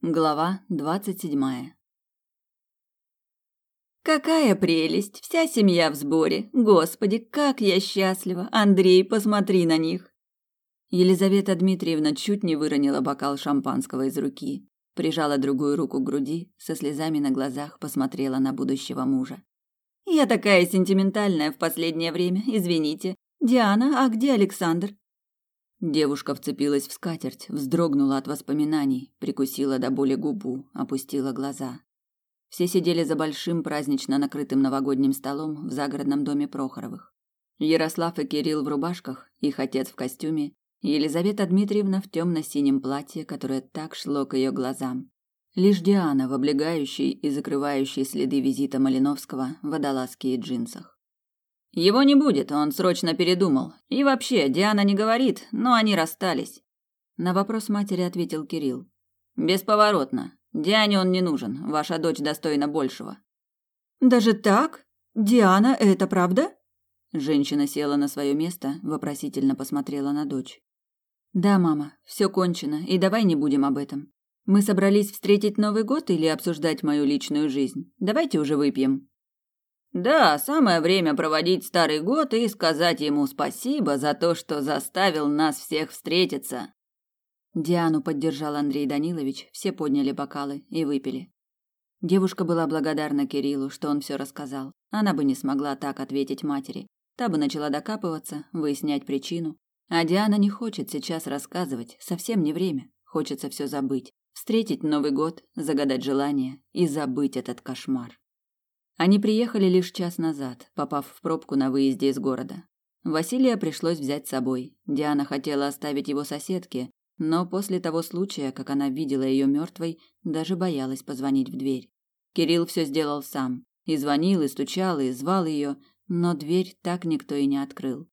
Глава двадцать седьмая. Какая прелесть! Вся семья в сборе. Господи, как я счастлива! Андрей, посмотри на них. Елизавета Дмитриевна чуть не выронила бокал шампанского из руки, прижала другую руку к груди, со слезами на глазах посмотрела на будущего мужа. Я такая сентиментальная в последнее время, извините. Диана, а где Александр? Девушка вцепилась в скатерть, вздрогнула от воспоминаний, прикусила до боли губу, опустила глаза. Все сидели за большим празднично накрытым новогодним столом в загородном доме Прохоровых. Ярослав и Кирилл в рубашках, их отец в костюме, Елизавета Дмитриевна в темно-синем платье, которое так шло к ее глазам. Лишь Диана в облегающей и закрывающей следы визита Малиновского водолазке и джинсах. Его не будет, он срочно передумал. И вообще, Диана не говорит, но они расстались. На вопрос матери ответил Кирилл. Бесповоротно. Диане он не нужен. Ваша дочь достойна большего. Даже так? Диана, это правда? Женщина села на свое место, вопросительно посмотрела на дочь. Да, мама, все кончено, и давай не будем об этом. Мы собрались встретить Новый год или обсуждать мою личную жизнь. Давайте уже выпьем. Да, самое время проводить старый год и сказать ему спасибо за то, что заставил нас всех встретиться. Диану поддержал Андрей Данилович, все подняли бокалы и выпили. Девушка была благодарна Кириллу, что он все рассказал. Она бы не смогла так ответить матери. Та бы начала докапываться, выяснять причину. А Диана не хочет сейчас рассказывать, совсем не время. Хочется все забыть, встретить Новый год, загадать желание и забыть этот кошмар. Они приехали лишь час назад, попав в пробку на выезде из города. Василия пришлось взять с собой. Диана хотела оставить его соседке, но после того случая, как она видела ее мертвой, даже боялась позвонить в дверь. Кирилл все сделал сам. И звонил, и стучал, и звал ее, но дверь так никто и не открыл.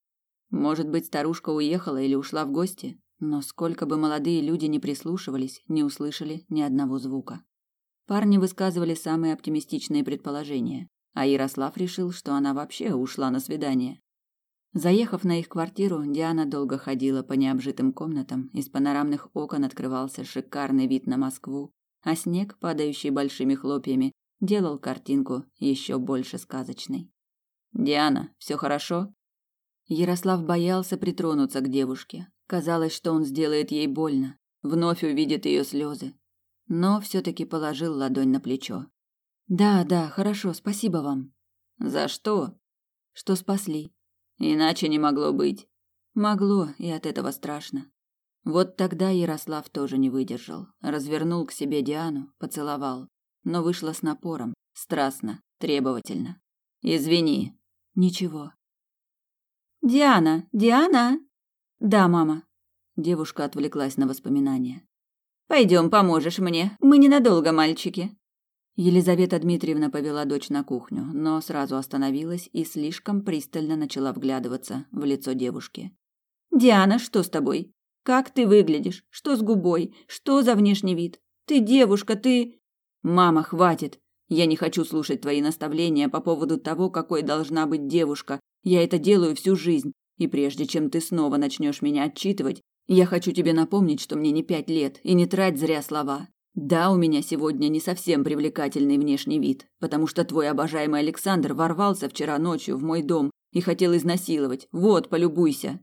Может быть, старушка уехала или ушла в гости, но сколько бы молодые люди не прислушивались, не услышали ни одного звука. Парни высказывали самые оптимистичные предположения, а Ярослав решил, что она вообще ушла на свидание. Заехав на их квартиру, Диана долго ходила по необжитым комнатам, из панорамных окон открывался шикарный вид на Москву, а снег, падающий большими хлопьями, делал картинку еще больше сказочной. «Диана, все хорошо?» Ярослав боялся притронуться к девушке. Казалось, что он сделает ей больно, вновь увидит ее слезы, но все-таки положил ладонь на плечо. Да, да, хорошо, спасибо вам. За что? Что спасли. Иначе не могло быть. Могло, и от этого страшно. Вот тогда Ярослав тоже не выдержал, развернул к себе Диану, поцеловал, но вышло с напором, страстно, требовательно. Извини. Ничего. Диана, Диана. Да, мама. Девушка отвлеклась на воспоминания. Пойдем, поможешь мне. Мы ненадолго, мальчики. Елизавета Дмитриевна повела дочь на кухню, но сразу остановилась и слишком пристально начала вглядываться в лицо девушки. Диана, что с тобой? Как ты выглядишь? Что с губой? Что за внешний вид? Ты девушка, ты Мама, хватит. Я не хочу слушать твои наставления по поводу того, какой должна быть девушка. Я это делаю всю жизнь, и прежде чем ты снова начнешь меня отчитывать, я хочу тебе напомнить, что мне не пять лет, и не трать зря слова. Да, у меня сегодня не совсем привлекательный внешний вид, потому что твой обожаемый Александр ворвался вчера ночью в мой дом и хотел изнасиловать. Вот, полюбуйся.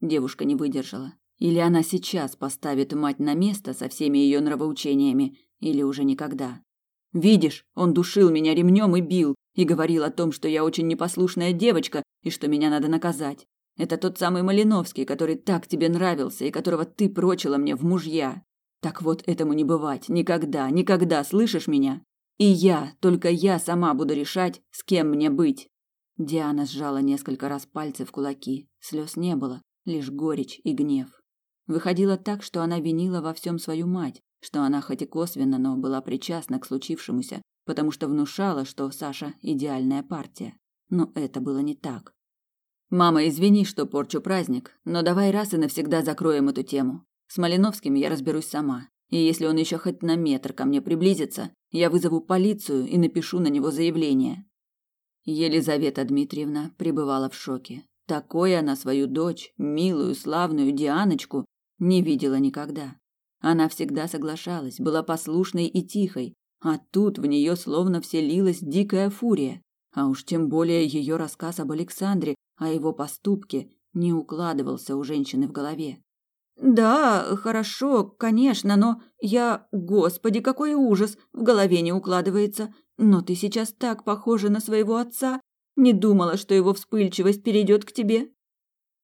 Девушка не выдержала. Или она сейчас поставит мать на место со всеми ее нравоучениями, или уже никогда. Видишь, он душил меня ремнем и бил, и говорил о том, что я очень непослушная девочка и что меня надо наказать. Это тот самый Малиновский, который так тебе нравился и которого ты прочила мне в мужья. Так вот, этому не бывать. Никогда, никогда, слышишь меня? И я, только я сама буду решать, с кем мне быть. Диана сжала несколько раз пальцы в кулаки. Слез не было, лишь горечь и гнев. Выходило так, что она винила во всем свою мать, что она хоть и косвенно, но была причастна к случившемуся, потому что внушала, что Саша идеальная партия. Но это было не так. Мама, извини, что порчу праздник, но давай раз и навсегда закроем эту тему. С Малиновским я разберусь сама. И если он еще хоть на метр ко мне приблизится, я вызову полицию и напишу на него заявление. Елизавета Дмитриевна пребывала в шоке. Такое она свою дочь, милую, славную Дианочку, не видела никогда. Она всегда соглашалась, была послушной и тихой, а тут в нее словно вселилась дикая фурия. А уж тем более ее рассказ об Александре, о его поступке, не укладывался у женщины в голове. Да, хорошо, конечно, но я, господи, какой ужас, в голове не укладывается. Но ты сейчас так похожа на своего отца, не думала, что его вспыльчивость перейдет к тебе.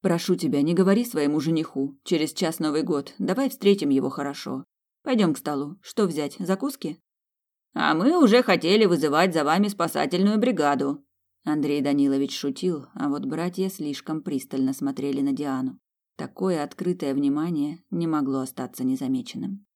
Прошу тебя, не говори своему жениху. Через час Новый год. Давай встретим его хорошо. Пойдем к столу. Что взять? Закуски? А мы уже хотели вызывать за вами спасательную бригаду. Андрей Данилович шутил, а вот братья слишком пристально смотрели на Диану. Такое открытое внимание не могло остаться незамеченным.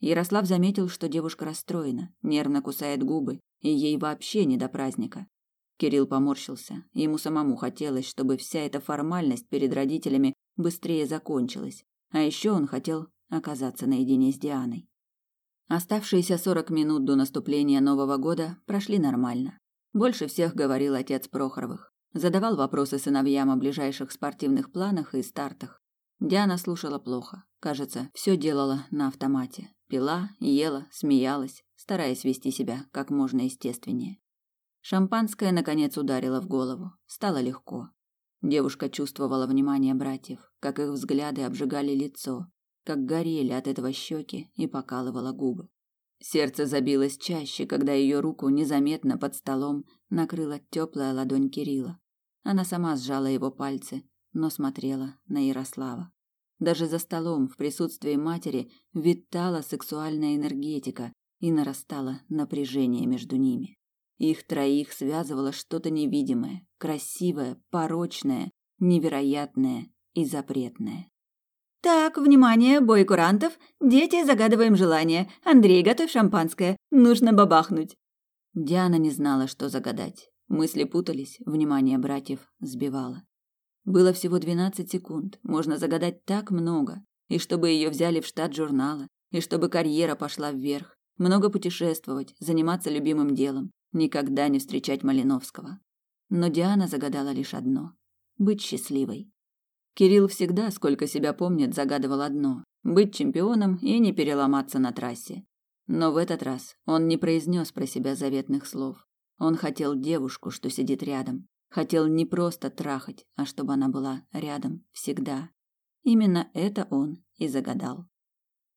Ярослав заметил, что девушка расстроена, нервно кусает губы, и ей вообще не до праздника. Кирилл поморщился. Ему самому хотелось, чтобы вся эта формальность перед родителями быстрее закончилась. А еще он хотел оказаться наедине с Дианой. Оставшиеся сорок минут до наступления Нового года прошли нормально. Больше всех говорил отец Прохоровых. Задавал вопросы сыновьям о ближайших спортивных планах и стартах. Диана слушала плохо. Кажется, все делала на автомате. Пила, ела, смеялась, стараясь вести себя как можно естественнее. Шампанское наконец ударило в голову. Стало легко. Девушка чувствовала внимание братьев, как их взгляды обжигали лицо, как горели от этого щеки и покалывало губы. Сердце забилось чаще, когда ее руку незаметно под столом накрыла теплая ладонь Кирилла. Она сама сжала его пальцы, но смотрела на Ярослава. Даже за столом в присутствии матери витала сексуальная энергетика и нарастало напряжение между ними. Их троих связывало что-то невидимое, красивое, порочное, невероятное и запретное. Так, внимание, бой курантов. Дети, загадываем желание. Андрей, готовь шампанское. Нужно бабахнуть. Диана не знала, что загадать. Мысли путались, внимание братьев сбивало. Было всего двенадцать секунд. Можно загадать так много. И чтобы ее взяли в штат журнала, и чтобы карьера пошла вверх, много путешествовать, заниматься любимым делом, никогда не встречать Малиновского. Но Диана загадала лишь одно быть счастливой. Кирилл всегда, сколько себя помнит, загадывал одно быть чемпионом и не переломаться на трассе. Но в этот раз он не произнес про себя заветных слов. Он хотел девушку, что сидит рядом. Хотел не просто трахать, а чтобы она была рядом всегда. Именно это он и загадал.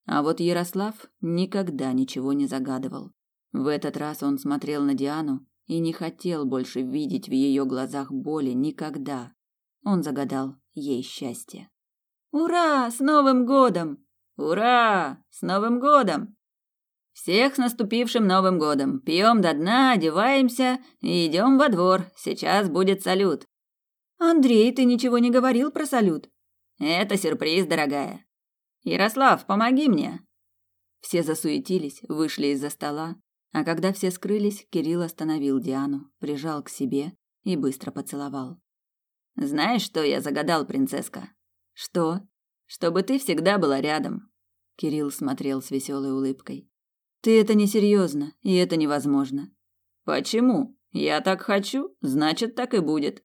А вот Ярослав никогда ничего не загадывал. В этот раз он смотрел на Диану и не хотел больше видеть в ее глазах боли никогда. Он загадал ей счастье. Ура, с Новым годом! Ура, с Новым годом! Всех с наступившим Новым годом. Пьем до дна, одеваемся и идем во двор. Сейчас будет салют. Андрей, ты ничего не говорил про салют? Это сюрприз, дорогая. Ярослав, помоги мне. Все засуетились, вышли из-за стола, а когда все скрылись, Кирилл остановил Диану, прижал к себе и быстро поцеловал. Знаешь, что я загадал, принцесска? Что? Чтобы ты всегда была рядом. Кирилл смотрел с веселой улыбкой. Ты это несерьезно, и это невозможно. Почему? Я так хочу, значит, так и будет.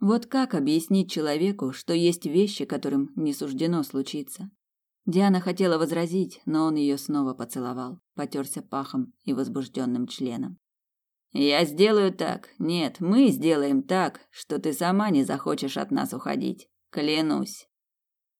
Вот как объяснить человеку, что есть вещи, которым не суждено случиться? Диана хотела возразить, но он ее снова поцеловал, потерся пахом и возбужденным членом. Я сделаю так. Нет, мы сделаем так, что ты сама не захочешь от нас уходить. Клянусь.